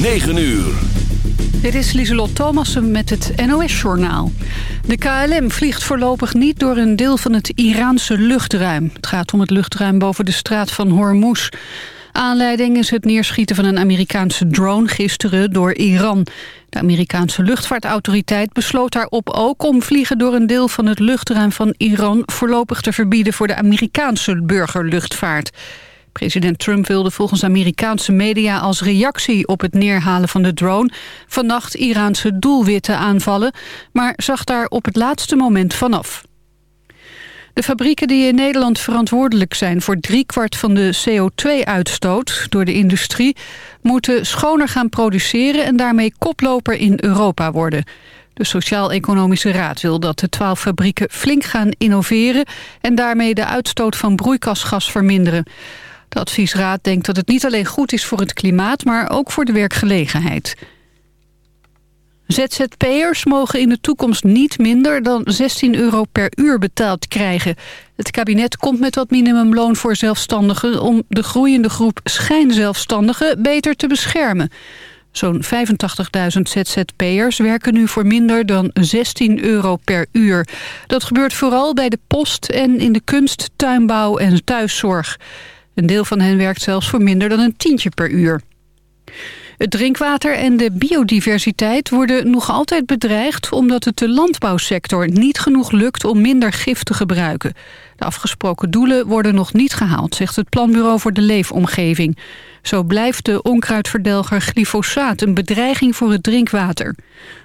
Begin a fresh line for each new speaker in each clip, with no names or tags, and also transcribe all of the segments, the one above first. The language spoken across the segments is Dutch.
9 uur.
Dit is Lieselot Thomassen met het NOS-journaal. De KLM vliegt voorlopig niet door een deel van het Iraanse luchtruim. Het gaat om het luchtruim boven de straat van Hormuz. Aanleiding is het neerschieten van een Amerikaanse drone gisteren door Iran. De Amerikaanse luchtvaartautoriteit besloot daarop ook om vliegen door een deel van het luchtruim van Iran voorlopig te verbieden voor de Amerikaanse burgerluchtvaart. President Trump wilde volgens Amerikaanse media als reactie op het neerhalen van de drone vannacht Iraanse doelwitten aanvallen, maar zag daar op het laatste moment vanaf. De fabrieken die in Nederland verantwoordelijk zijn voor driekwart van de CO2-uitstoot door de industrie moeten schoner gaan produceren en daarmee koploper in Europa worden. De Sociaal-Economische Raad wil dat de twaalf fabrieken flink gaan innoveren en daarmee de uitstoot van broeikasgas verminderen. De adviesraad denkt dat het niet alleen goed is voor het klimaat, maar ook voor de werkgelegenheid. ZZP'ers mogen in de toekomst niet minder dan 16 euro per uur betaald krijgen. Het kabinet komt met wat minimumloon voor zelfstandigen... om de groeiende groep schijnzelfstandigen beter te beschermen. Zo'n 85.000 ZZP'ers werken nu voor minder dan 16 euro per uur. Dat gebeurt vooral bij de post en in de kunst, tuinbouw en thuiszorg. Een deel van hen werkt zelfs voor minder dan een tientje per uur. Het drinkwater en de biodiversiteit worden nog altijd bedreigd... omdat het de landbouwsector niet genoeg lukt om minder gif te gebruiken. De afgesproken doelen worden nog niet gehaald... zegt het Planbureau voor de Leefomgeving. Zo blijft de onkruidverdelger glyfosaat een bedreiging voor het drinkwater.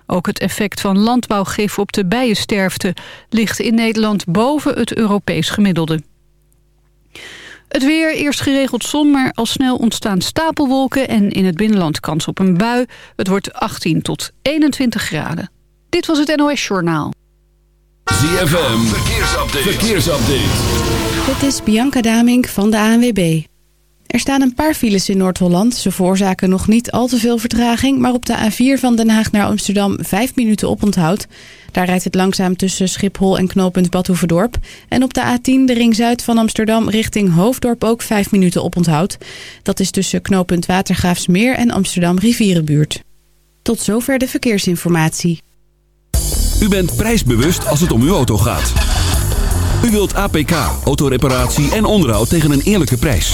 Ook het effect van landbouwgif op de bijensterfte... ligt in Nederland boven het Europees gemiddelde. Het weer, eerst geregeld zon, maar al snel ontstaan stapelwolken... en in het binnenland kans op een bui. Het wordt 18 tot 21 graden. Dit was het NOS Journaal.
ZFM, verkeersupdate. verkeersupdate.
Dit is Bianca Damink van de ANWB. Er staan een paar files in Noord-Holland. Ze veroorzaken nog niet al te veel vertraging... maar op de A4 van Den Haag naar Amsterdam 5 minuten oponthoud. Daar rijdt het langzaam tussen Schiphol en knooppunt Badhoevedorp. En op de A10 de ring zuid van Amsterdam richting Hoofddorp ook 5 minuten oponthoud. Dat is tussen knooppunt Watergraafsmeer en Amsterdam Rivierenbuurt. Tot zover de verkeersinformatie.
U bent prijsbewust als het om uw auto gaat. U wilt APK, autoreparatie en onderhoud tegen een eerlijke prijs.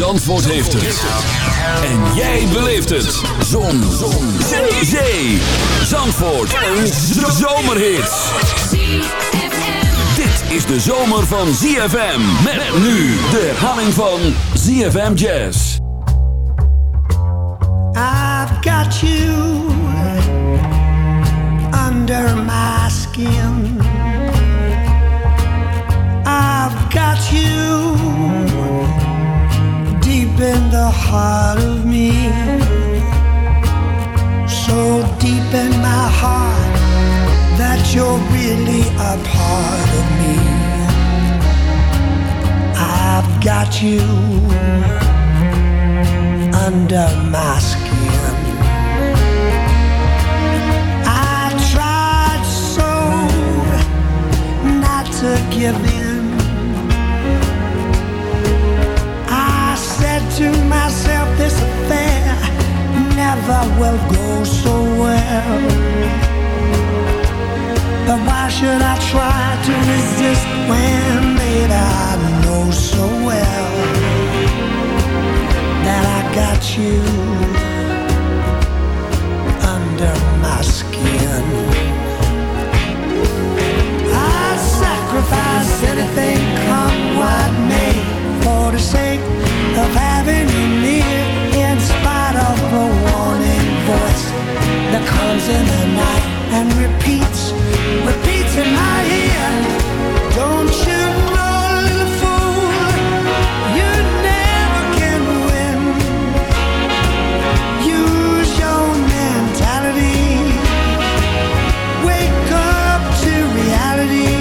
Zandvoort heeft het. En jij beleeft het. Zon. Zon. Zee. Zee. Zandvoort. Een zomerhit. Dit is de zomer van ZFM. Met nu de herhaling van ZFM Jazz.
I've got you under my skin. I've got you in the part of me. So deep in my heart that you're really a part of me. I've got you under my skin. I tried so not to give in. To myself, this affair never will go so well. But why should I try to resist when, baby, I know so well that I got you under my skin. I'd sacrifice anything, come what may, for the sake of that in the night and repeats, repeats in my ear. Don't you know, little fool, you never can win. Use your mentality. Wake up to reality.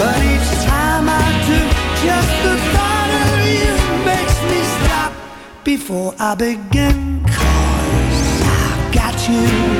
But each time I do, just the thought of you makes me stop before I begin. Cause I've got you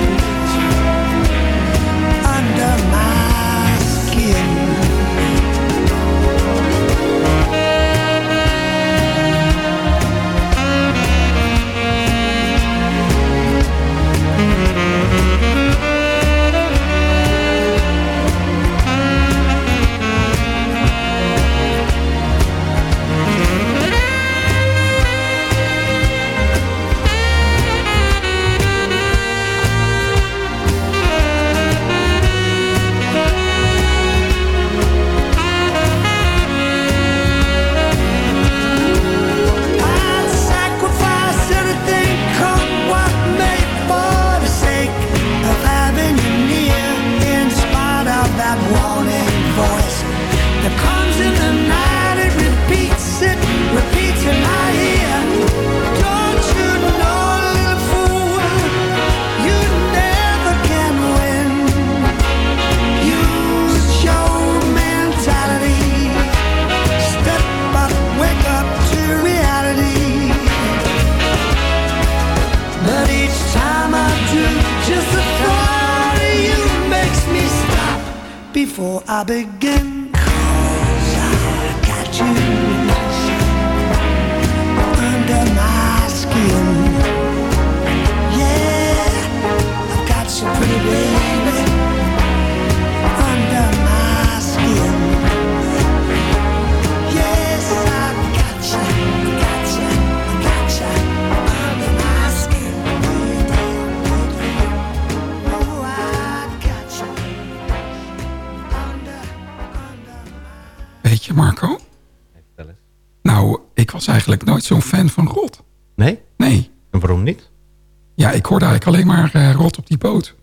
hoorde eigenlijk alleen maar eh, Rot op die boot.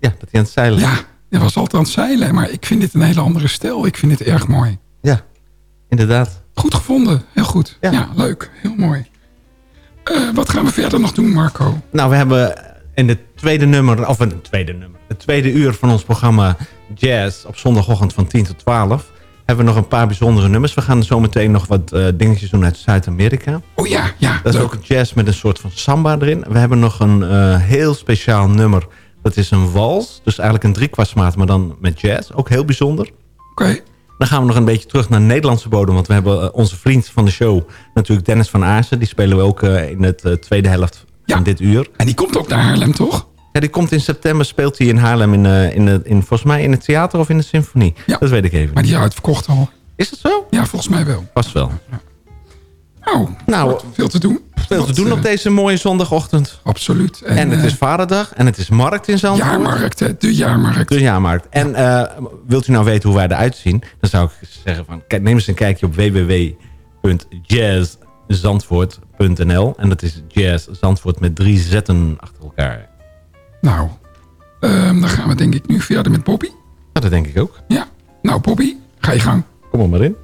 Ja, dat hij aan het zeilen
Ja, hij was altijd aan het zeilen. Maar ik vind dit een hele andere stijl. Ik vind het erg mooi.
Ja, inderdaad.
Goed gevonden. Heel goed. Ja, leuk. Heel mooi. Eh, wat gaan we verder nog doen, Marco?
Nou, we hebben in het tweede nummer, of in het tweede nummer, het tweede uur van ons programma Jazz op zondagochtend van 10 tot 12, hebben we nog een paar bijzondere nummers. We gaan zo meteen nog wat eh, dingetjes doen uit Zuid-Amerika.
Oh ja, ja.
Dat is ook een jazz met een soort van samba erin. We hebben nog een eh, heel speciaal nummer. Dat is een wals. Dus eigenlijk een driekwartsmaat, maar dan met jazz. Ook heel bijzonder.
Oké.
Dan gaan we nog een beetje terug naar Nederlandse bodem. Want we hebben eh, onze vriend van de show, natuurlijk Dennis van Aarsen. Die spelen we ook in het tweede helft van dit uur.
En die komt ook naar Haarlem, toch?
Ja, die komt in september, speelt hij in Haarlem, in, eh, in, de, in, volgens mij in het theater of in de symfonie. Dat weet ik even.
Maar die is uitverkocht al.
Is dat zo?
Ja, volgens mij wel.
Vast wel.
Nou,
Nou,
veel te doen.
Veel te doen op deze mooie zondagochtend.
Absoluut.
En, het is Vaderdag en het is markt in Zandvoort.
Jaarmarkt, hè? De jaarmarkt.
De jaarmarkt. En eh, wilt u nou weten hoe wij eruit zien? Dan zou ik zeggen van, kijk, neem eens een kijkje op www.jazzzandvoort.nl En dat is jazz Zandvoort met drie zetten achter elkaar.
Nou, ehm, dan gaan we denk ik nu verder met Bobby.
Ja, dat denk ik ook.
Ja. Nou, Bobby, ga je gang.
Kom maar in.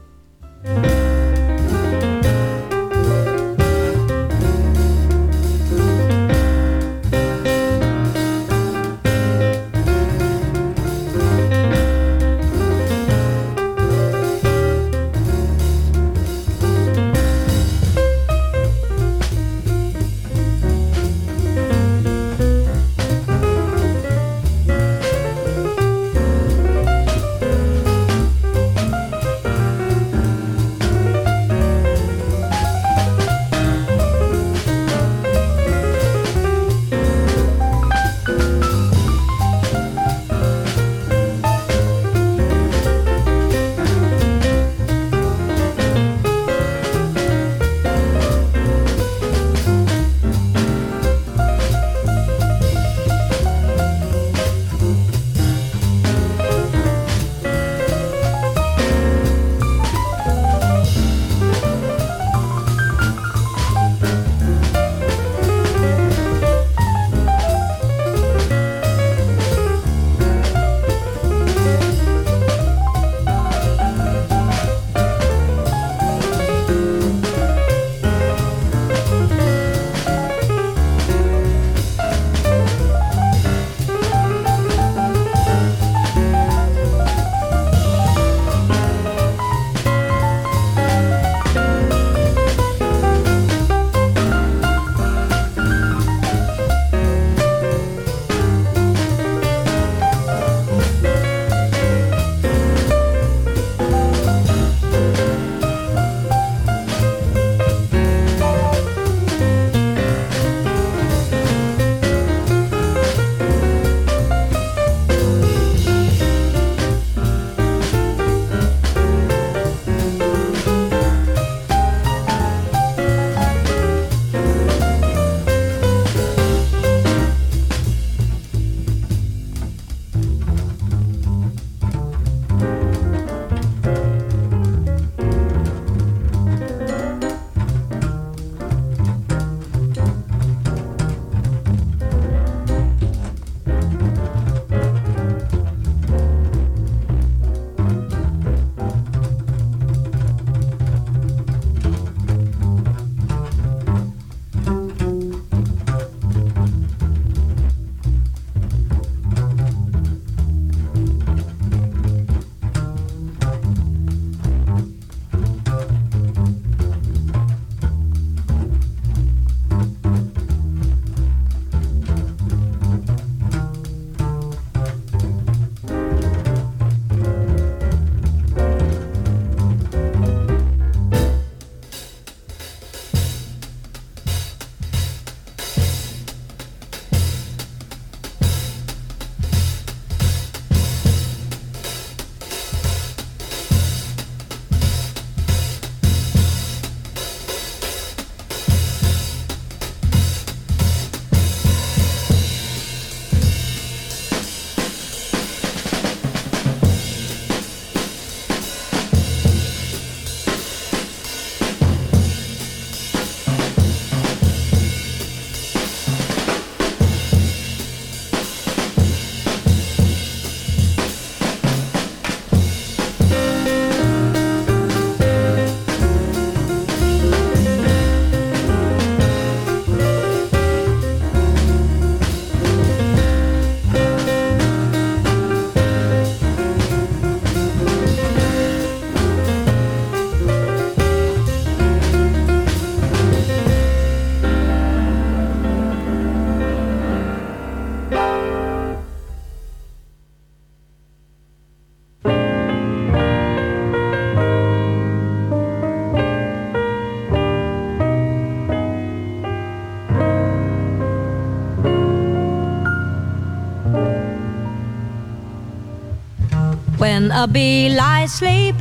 A bee lies sleeping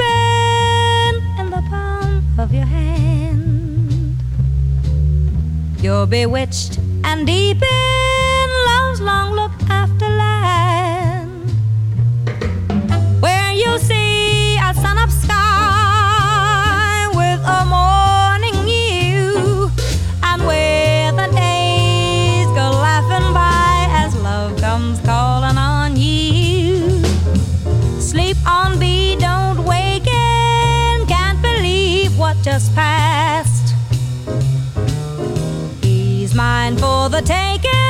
in the palm of your hand. You're bewitched and deep in He's mine for the taking.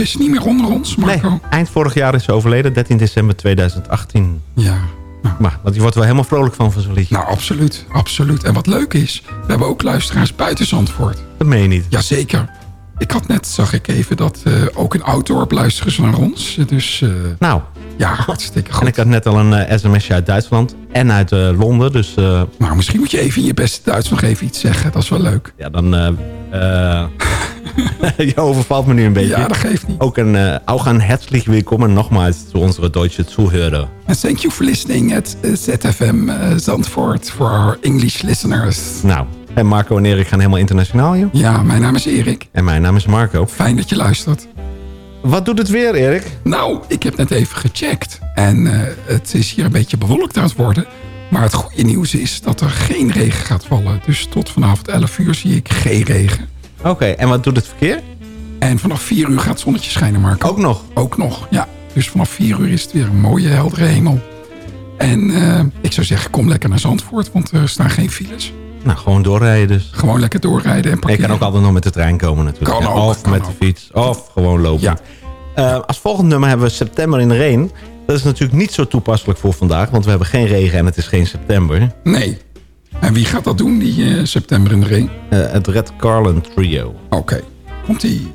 Ze is niet meer onder ons, Marco.
Nee, eind vorig jaar is ze overleden, 13 december 2018.
Ja.
Maar want je wordt wel helemaal vrolijk van van zo'n liedje.
Nou, absoluut. Absoluut. En wat leuk is, we hebben ook luisteraars buiten Zandvoort.
Dat meen je niet.
Jazeker. Ik had net, zag ik even, dat eh, ook in Outdoor luisteren ze naar ons. Dus eh,
Nou,
ja, hartstikke goed.
en ik had net al een eh, sms'je uit Duitsland en uit Londen. Dus
Nou, misschien moet je even in je beste Duits nog even iets zeggen. Dat is wel leuk.
ja, dan... eh, eh, je overvalt me nu een beetje.
Ja, dat geeft niet.
Ook een, äh, auch ein herzlich willkommen nochmals zu unsere deutsche Zuhörer.
And thank you for listening at uh, ZFM uh, Zandvoort for our English listeners.
Nou, en Marco en Erik gaan helemaal internationaal, joh.
Ja, mijn naam is Erik.
En mijn naam is Marco.
Fijn dat je luistert.
Wat doet het weer, Erik?
Nou, ik heb net even gecheckt. En eh, het is hier een beetje bewolkt aan het worden. Maar het goede nieuws is dat er geen regen gaat vallen. Dus tot vanavond 11 uur zie ik geen regen.
Oké, en wat doet het verkeer?
En vanaf 4 uur gaat het zonnetje schijnen, Marco.
Ook nog?
Ook nog, ja. Dus vanaf 4 uur is het weer een mooie, heldere hemel. En eh, ik zou zeggen, kom lekker naar Zandvoort, want er staan geen files.
Nou, gewoon doorrijden dus.
Gewoon lekker doorrijden en
Je
parkeren.
kan ook altijd nog met de trein komen natuurlijk.
Kan
Ja,
ook,
of
kan
met de fiets, of gewoon lopen.
Ja.
Eh, als volgende nummer hebben we September in de Reen. Dat is natuurlijk niet zo toepasselijk voor vandaag, want we hebben geen regen en het is geen september.
Nee. En wie gaat dat doen, die eh, september in de ring?
Eh, het Red Carlin Trio.
Oké, komt-ie.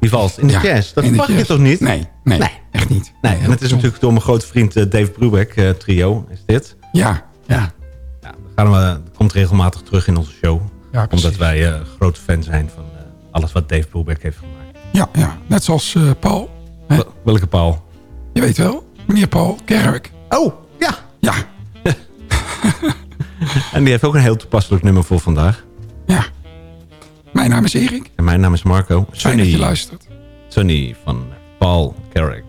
Die
vals in de
Ja,
jazz. Dat mag je toch niet?
Nee, nee, echt niet.
Nee, en het is natuurlijk door mijn grote vriend eh, Dave Brubeck eh, trio, is dit.
Ja, ja.
Ja, dan gaan we, dat komt regelmatig terug in onze show.
Ja,
omdat wij eh, grote fan zijn van alles wat Dave Brubeck heeft gemaakt.
Ja, ja. net zoals Paul. Hè?
Welke Paul?
Je weet wel, meneer Paul Kerk.
Oh, ja.
Ja,
En die heeft ook een heel toepasselijk nummer voor vandaag.
ja. Mijn naam is Erik.
En mijn naam is Marco.
Fijn dat je luistert.
Sunny van Paul Carrick.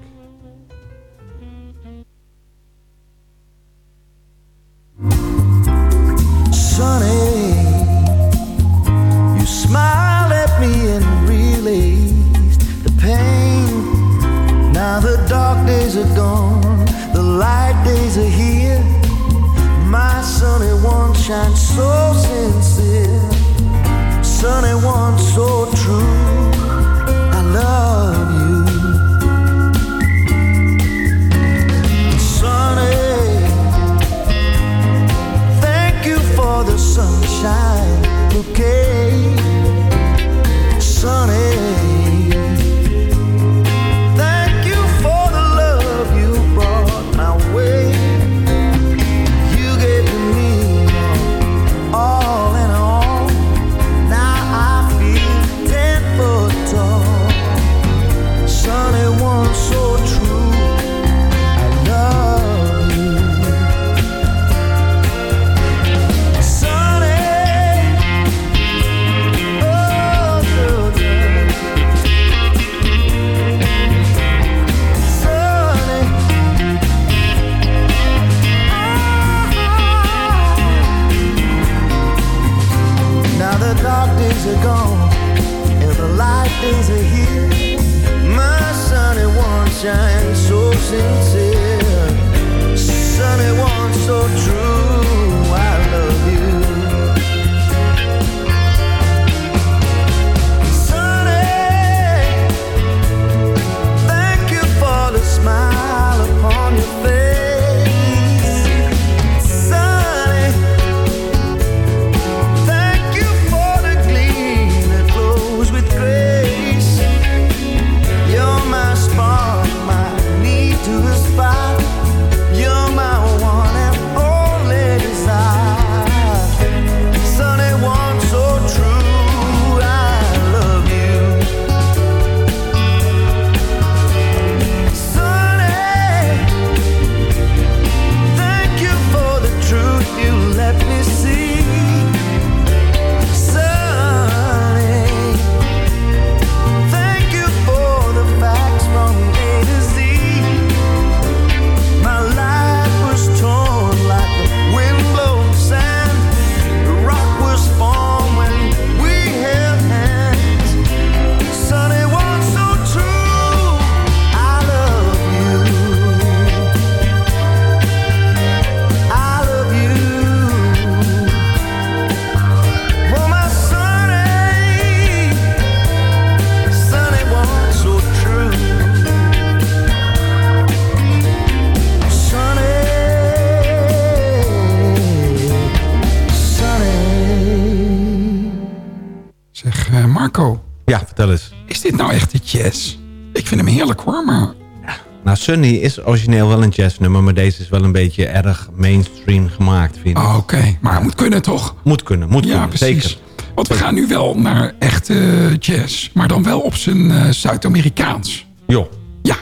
Sunny
is
origineel wel een jazznummer, maar deze is wel een beetje erg mainstream gemaakt, vind ik.
Oh, Oké, maar het moet kunnen toch?
Moet kunnen, moet
ja,
kunnen,
precies.
zeker.
Want we gaan nu wel naar echte jazz, maar dan wel op zijn eh, Zuid-Amerikaans.
Jo.
Ja.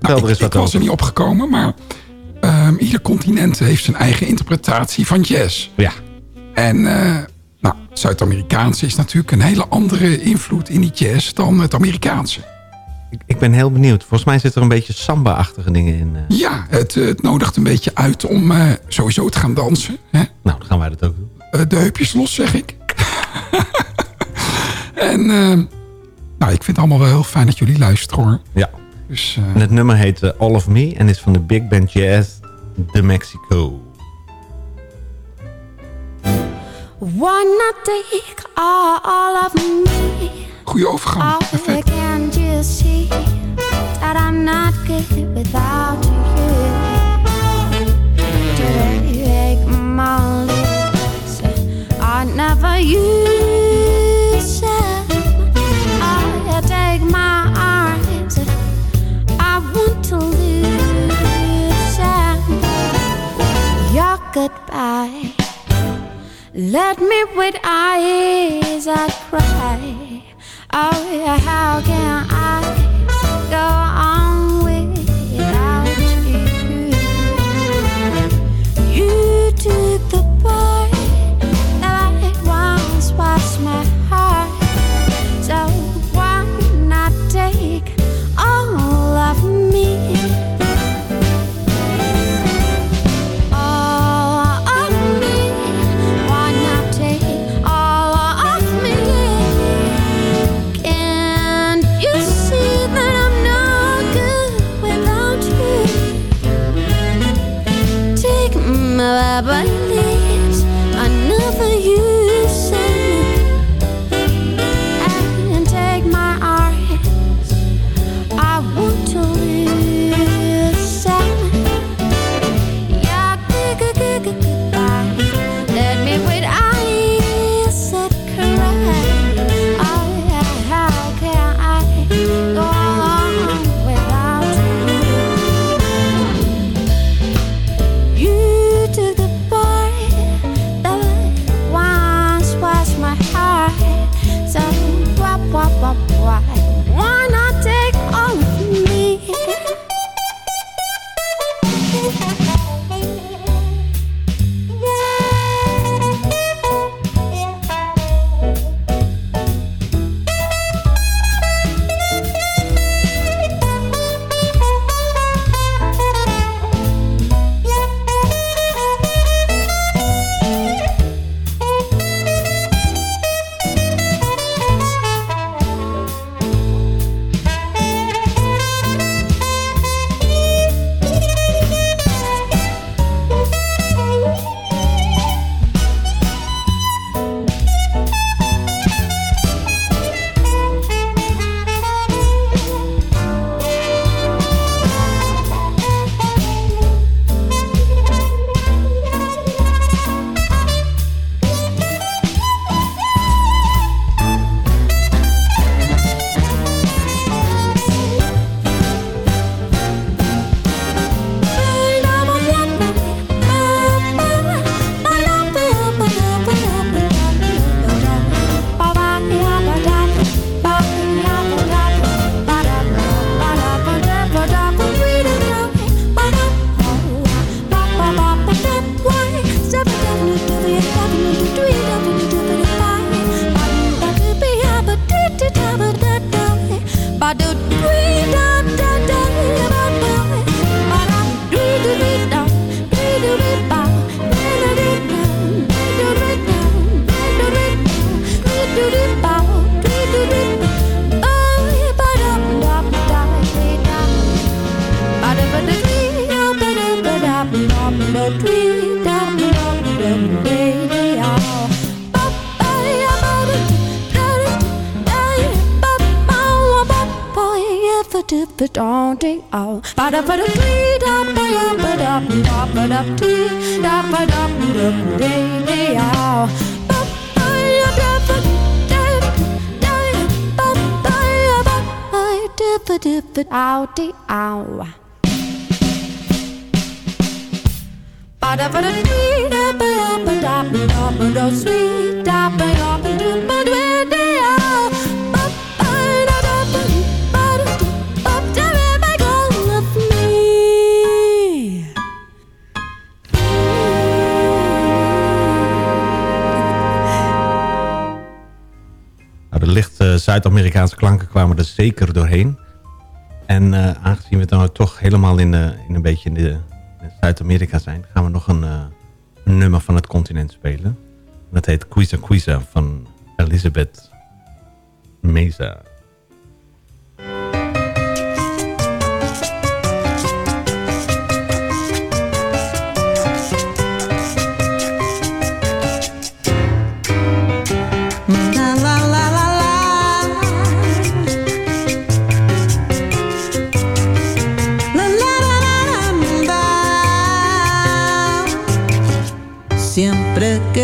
Eens
ik
wat
was
over.
er niet opgekomen, maar ehm, ieder continent heeft zijn eigen interpretatie van jazz.
Ja.
En eh, nou, Zuid-Amerikaanse is natuurlijk een hele andere invloed in die jazz dan het Amerikaanse.
Ik, ik ben heel benieuwd. Volgens mij zitten er een beetje samba-achtige dingen in. eh.
Ja, het, het nodigt een beetje uit om eh, sowieso te gaan dansen. Hè?
Nou, dan gaan wij dat ook doen.
Eh, de heupjes los, zeg ik. en eh, nou, ik vind het allemaal wel heel fijn dat jullie luisteren hoor.
Ja.
Dus, eh,
En het nummer heet All of Me en is van de Big Band Jazz de Mexico.
Why not take all of me?
Goeie overgang.
Can't you see that I'm not good without you? Take my lips, I never use them. I take my arms, I want to lose them. Your goodbye. Let me with eyes that cry. Oh, yeah, how can I go da ba da dee da ba ya ba da ba ba da dee da ba da ba da dee dee ah ba ba da ba da da ba ba ya ba ba da ba da ba dee ah ba da ba da da ba da ba da ba da sweet da ba ya ba da ba da dee
Zuid-Amerikaanse klanken kwamen er zeker doorheen. En eh, aangezien we dan toch helemaal in, in een beetje in, de, Zuid-Amerika zijn... gaan we nog een, eh, een nummer van het continent spelen. En dat heet Quiza Quiza van Elizabeth Meza.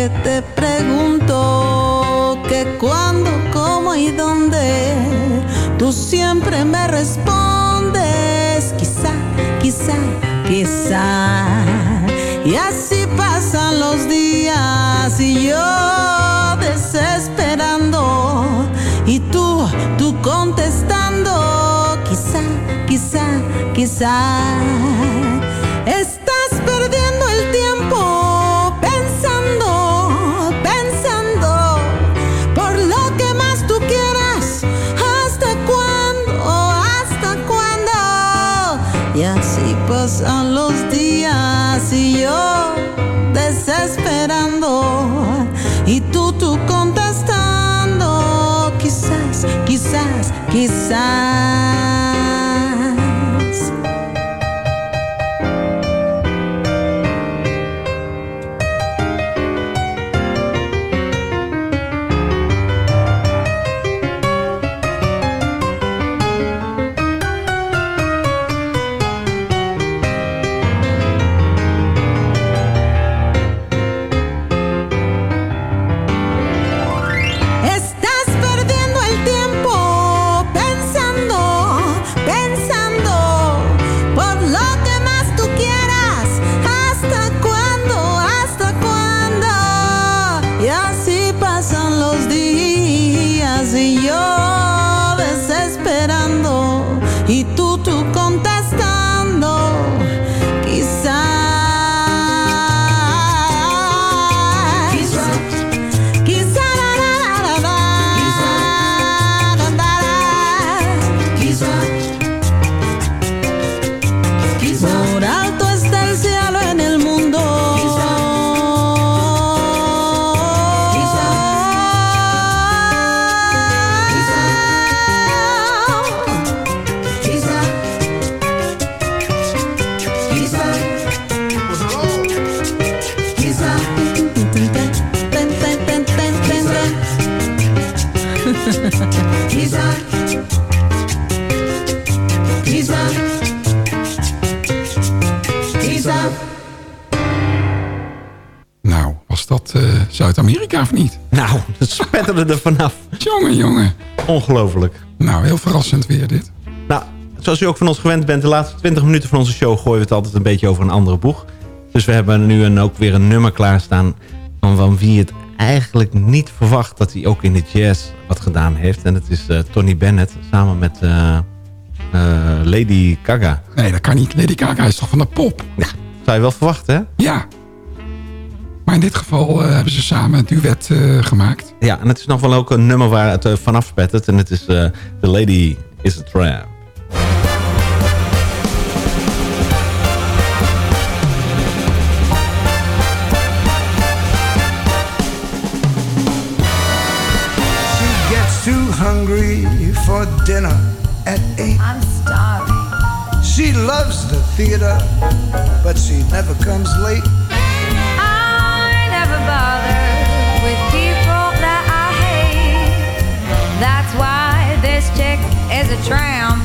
Te pregunto que cuándo, cómo y dónde, tú siempre me respondes quizá, quizá, quizá. Y así pasan los días y yo desesperando y tú, tú contestando quizá, quizá, quizá.
He sighed. Er vanaf.
Jongen, jongen.
Ongelooflijk.
Nou, heel verrassend weer dit.
Nou, zoals u ook van ons gewend bent, de laatste 20 minuten van onze show gooien we het altijd een beetje over een andere boeg. Dus we hebben nu een, ook weer een nummer klaarstaan van, van wie het eigenlijk niet verwacht dat hij ook in de jazz wat gedaan heeft. En dat is eh, Tony Bennett samen met eh, eh, Lady Gaga.
Nee, dat kan niet. Lady Gaga is toch van de pop?
Ja, zou je wel verwachten, hè?
Ja. Maar in dit geval eh, hebben ze samen een duet eh, gemaakt.
Ja, en het is nog wel ook een nummer waar het eh, vanaf spettert. En het is eh, The Lady is a Tramp.
She gets too hungry for dinner at eight.
I'm starving.
She loves the theater, but she never comes late.
I never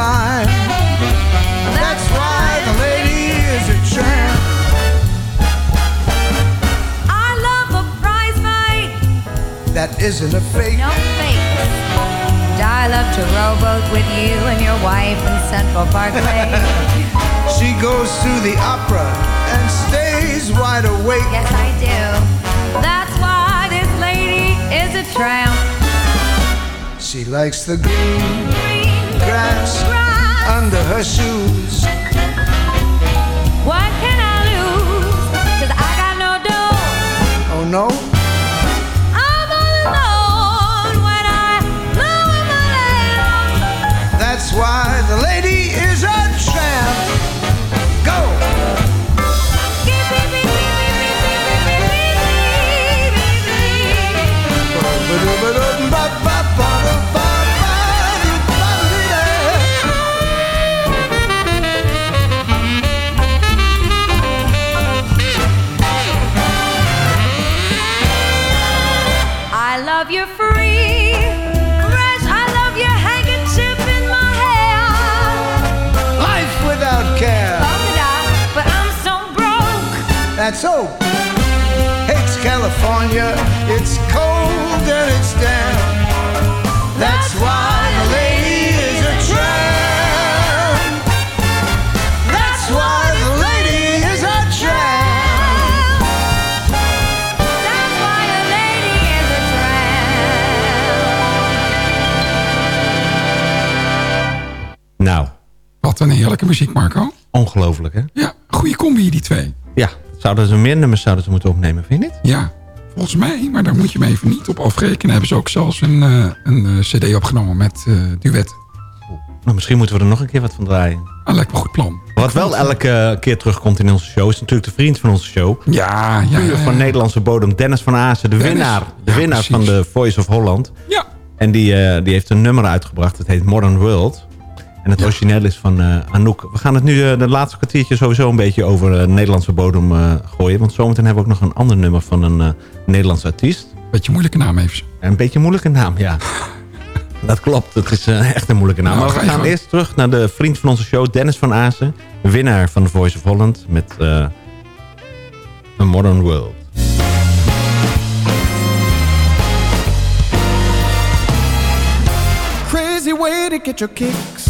every. That's why the lady is a tramp.
I love a prize fight.
That isn't a fake.
No fake. I love to rowboat with you and your wife in Central Parkway.
She goes to the opera and stays wide awake.
yes, I do. That's why this lady is a tramp.
She likes the green grass under her shoes.
What can I lose? Cause I got no dough.
Oh no?
Muziek, Marco.
ongelooflijk hè?
Ja, goede combi die twee.
Ja, zouden ze meer nummers zouden ze moeten opnemen, vind je niet?
Ja, volgens mij, maar daar moet je me even niet op afrekenen. Hebben ze ook zelfs een, eh, een eh, cd opgenomen met eh duet.
Nou, misschien moeten we er nog een keer wat van draaien.
Ah, lijkt me een goed plan.
Wat wel elke keer terugkomt in onze show... is natuurlijk de vriend van onze show.
Ja, ja,
Puur van. Nederlandse bodem. Dennis van Azen, de
Dennis.
winnaar. De
Ja,
winnaar
precies.
van de Voice of Holland.
Ja.
En die, die heeft een nummer uitgebracht. Het heet Modern World. En het origineel is van eh, Anouk. We gaan het nu eh, de laatste kwartiertje sowieso een beetje over eh, Nederlandse bodem eh, gooien. Want zometeen hebben we ook nog een ander nummer van een eh Nederlandse artiest.
Beetje moeilijke naam heeft ze.
Een beetje een moeilijke naam, ja. Dat klopt, het is echt een moeilijke naam.
Nou,
maar we gaan eerst terug naar de vriend van onze show, Dennis van Azen. Winnaar van de Voice of Holland met eh A Modern World.
Crazy way to get your kicks.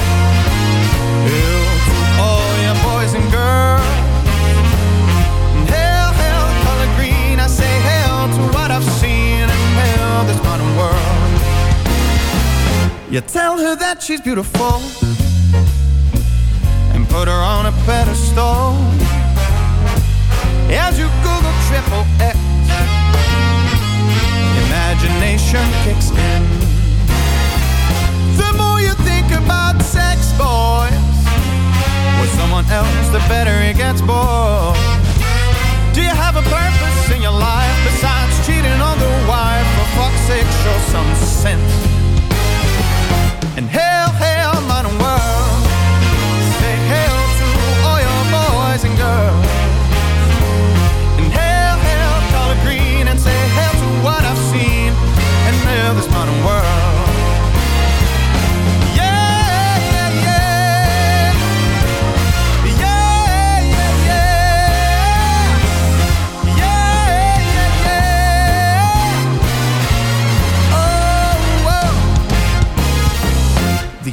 World. You tell her that she's beautiful. And put her on a pedestal. As you Google triple X, imagination kicks in. The more you think about sex, boys, with someone else, the better it gets, boy. Do you have a purpose in your life besides cheating on the wife? Fuck's sake, show some sense. And hail,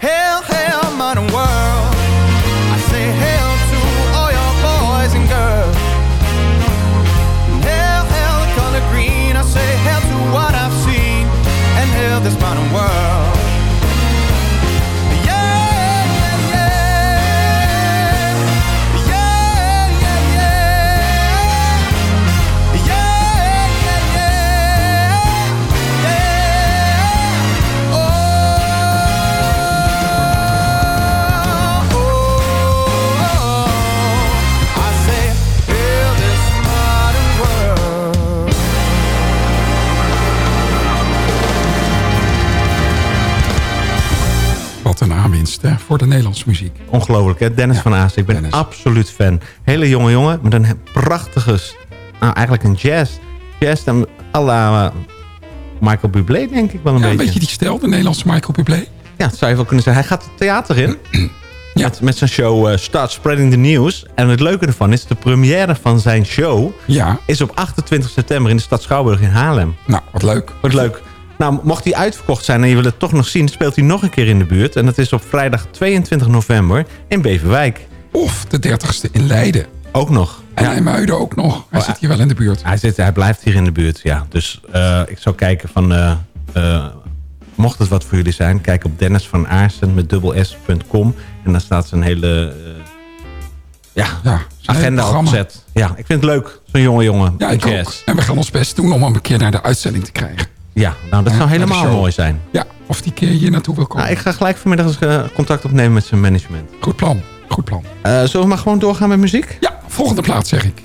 Hail, hail, modern world. I say hail to all your boys and girls. Hail, hail, the color green. I say hail to what I've seen. And hail this modern world.
Hè, voor de Nederlandse muziek.
Ongelooflijk, hè? Dennis van Aast. Ik ben absoluut fan. Hele jonge jongen met een prachtige... Nou, eigenlijk een jazz. Jazz dan à la eh, Michael Bublé, denk ik wel een
Ja, een
beetje.
beetje die stijl, de Nederlandse Michael Bublé.
Ja, dat zou je wel kunnen zeggen. Hij gaat het theater in. Met, met zijn show eh, Start Spreading the News. En het leuke ervan is, de première van zijn show...
Ja.
is op 28 september in de stad Schouwburg in Haarlem.
Nou, wat leuk.
Wat leuk. Nou, mocht hij uitverkocht zijn en je wil het toch nog zien... speelt hij nog een keer in de buurt. En dat is op vrijdag 22 november in Beverwijk.
Of de 30ste in Leiden.
Ook nog.
Ja, in Muiden ook nog. Hij
Oh,
zit hier wel in de buurt.
Hij, zit, hij blijft hier in de buurt, ja. Dus eh, ik zou kijken van... eh, eh, mocht het wat voor jullie zijn, kijk op Dennis van Aarsen met dubbels.com. En dan staat zijn hele ja, agenda opgezet. Ja, ik vind het leuk, zo'n jonge jongen.
Ja, ik ook. En we gaan ons best doen om hem een keer naar de uitzending te krijgen.
Ja, nou dat
Ja,
zou helemaal mooi zijn.
Ja, of die keer hier naartoe wil komen.
Nou, ik ga gelijk vanmiddag eens eh, contact opnemen met zijn management.
Goed plan, goed plan.
Eh, zullen we maar gewoon doorgaan met muziek?
Ja, volgende plaats zeg ik.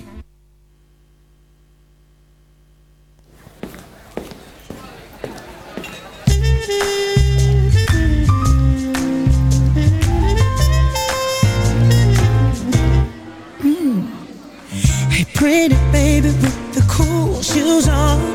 Hey, pretty baby with the cool shoes on.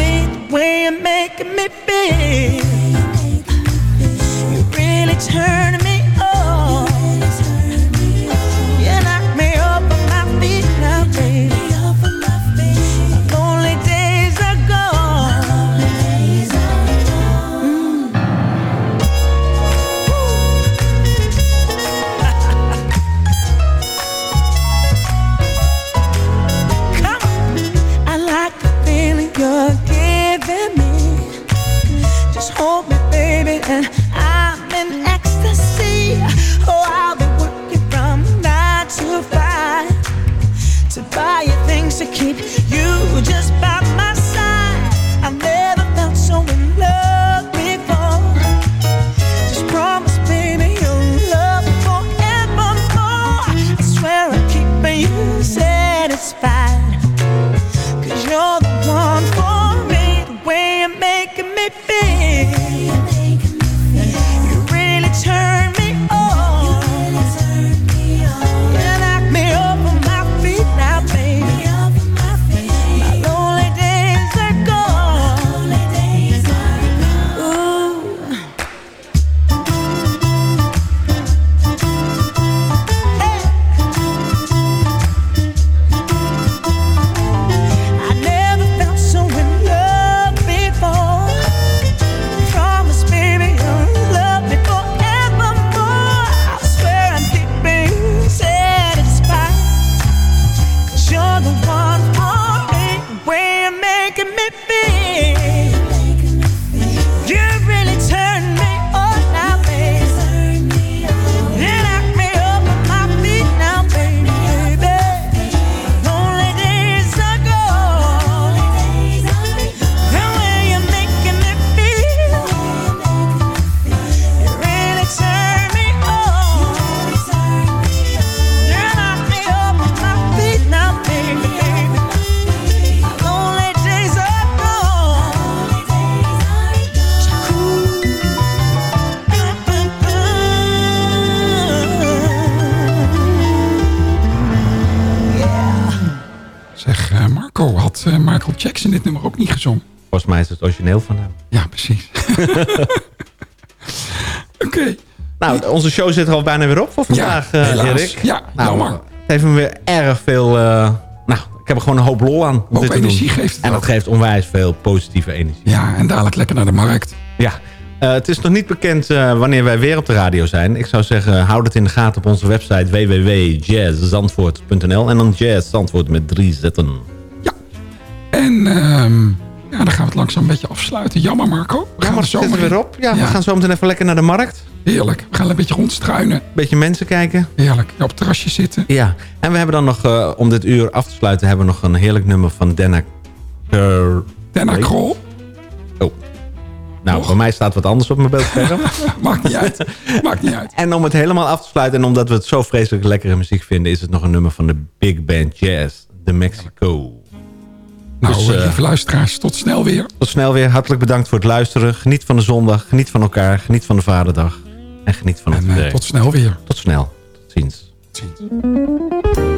Way you're making me feel, you really turn
sleep. Oké.
Nou, onze show zit er al bijna weer op voor vandaag,
Ja,
eh,
helaas.
Erik.
Ja,
nou,
jammer.
Het heeft me weer erg veel... eh, nou, ik heb er gewoon een hoop lol aan. om
Hoop
dit te
energie
doen.
geeft het
En dat
ook.
geeft onwijs veel positieve energie.
Ja, en dadelijk lekker naar de markt.
Ja. Eh, het is nog niet bekend wanneer wij weer op de radio zijn. Ik zou zeggen, houd het in de gaten op onze website www.jazzzandvoort.nl en dan jazz Zandvoort met drie zetten.
En ehm, ja, dan gaan we het langzaam een beetje afsluiten. Jammer Marco. We
Ja,
gaan zomer
weer op. Ja, we gaan zo meteen even lekker naar de markt.
Heerlijk. We gaan een beetje rondstruinen.
Beetje mensen kijken.
Heerlijk. Ja, op het terrasje zitten.
Ja, en we hebben dan nog, eh, om dit uur af te sluiten... hebben we nog een heerlijk nummer van Denna... Krol.
Denna Krol?
Oh. Nou, bij mij staat wat anders op mijn beeldscherm.
Maakt niet uit. Maakt niet uit.
En om het helemaal af te sluiten... en omdat we het zo vreselijk lekkere muziek vinden... is het nog een nummer van de Big Band Jazz, de Mexico.
Nou,
Dus, eh,
lieve luisteraars, tot snel weer.
Tot snel weer. Hartelijk bedankt voor het luisteren. Geniet van de zondag. Geniet van elkaar. Geniet van de Vaderdag. En geniet van het
En, eh, tot snel weer.
Tot snel. Tot ziens.
Day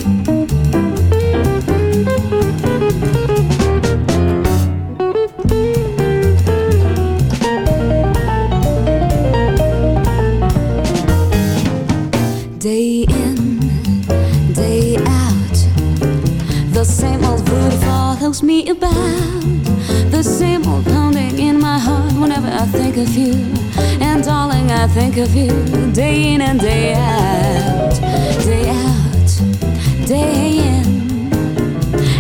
about. The same old pounding in my heart whenever I think of you. And darling, I think of you day in and day out. Day out, day in.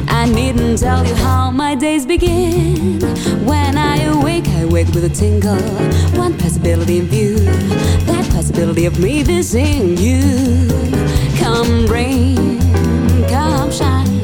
I needn't tell you how my days begin. When I awake, I wake with a tingle. One possibility in view. That possibility of me missing you. Come rain, come shine.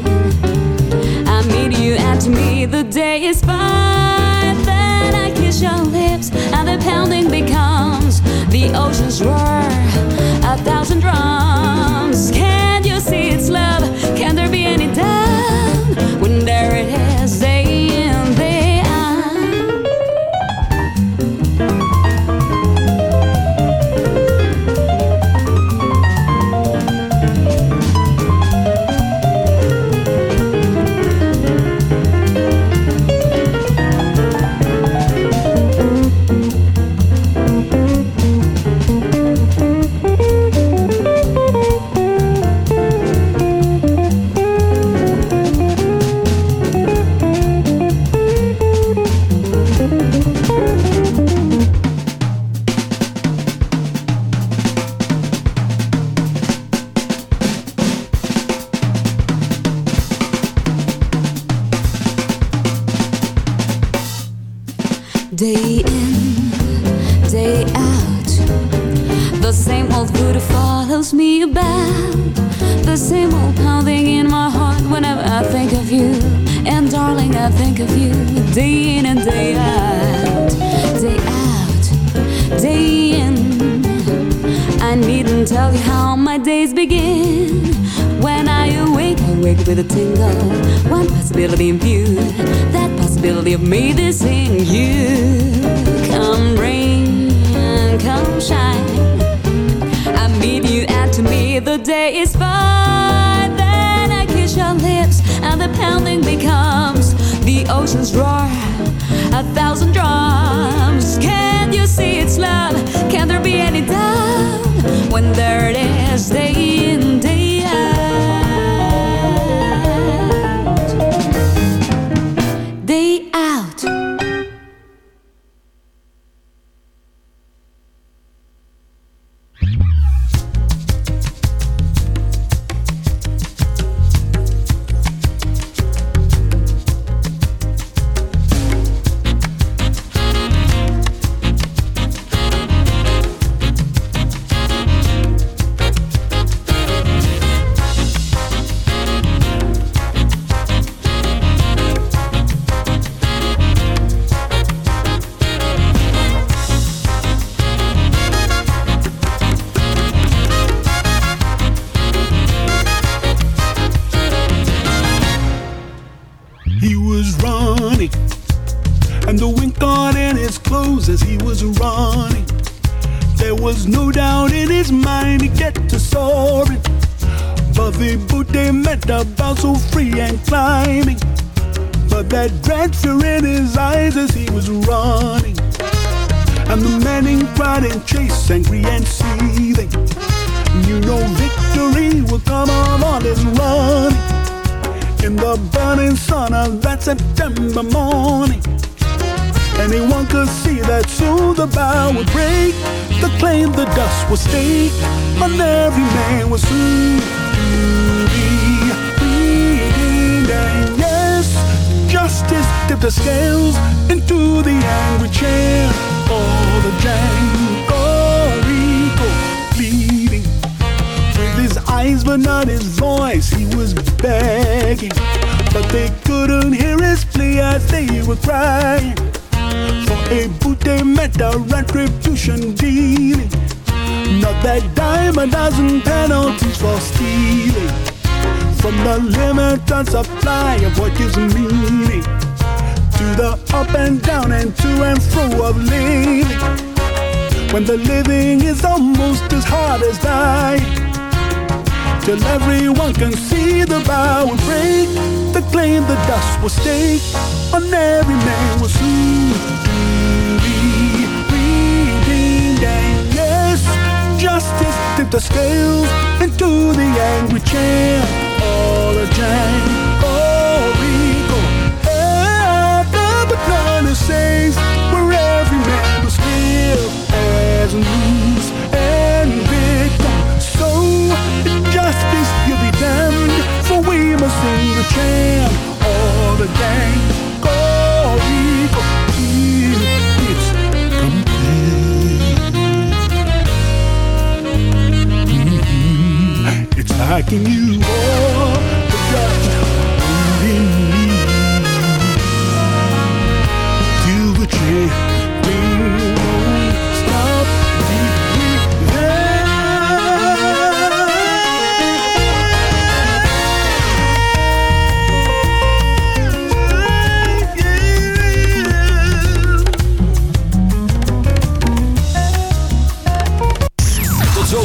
Couldn't hear his plea as they were crying. For a boot they met a retribution dealing. Not that dime a dozen penalties for stealing. From the limited supply of what gives meaning. To the up and down and to and fro of living. When the living is almost as hard as dying. Till everyone can see the bow and break. The claim the dust will stake. On every man will soon be redeemed. Justice tipped the scales into the angry chair. All a Django Rico. After but none is safe. Where every man was still as loose the chant all the gang go Rico it's complete Mhm. it's like in you oh,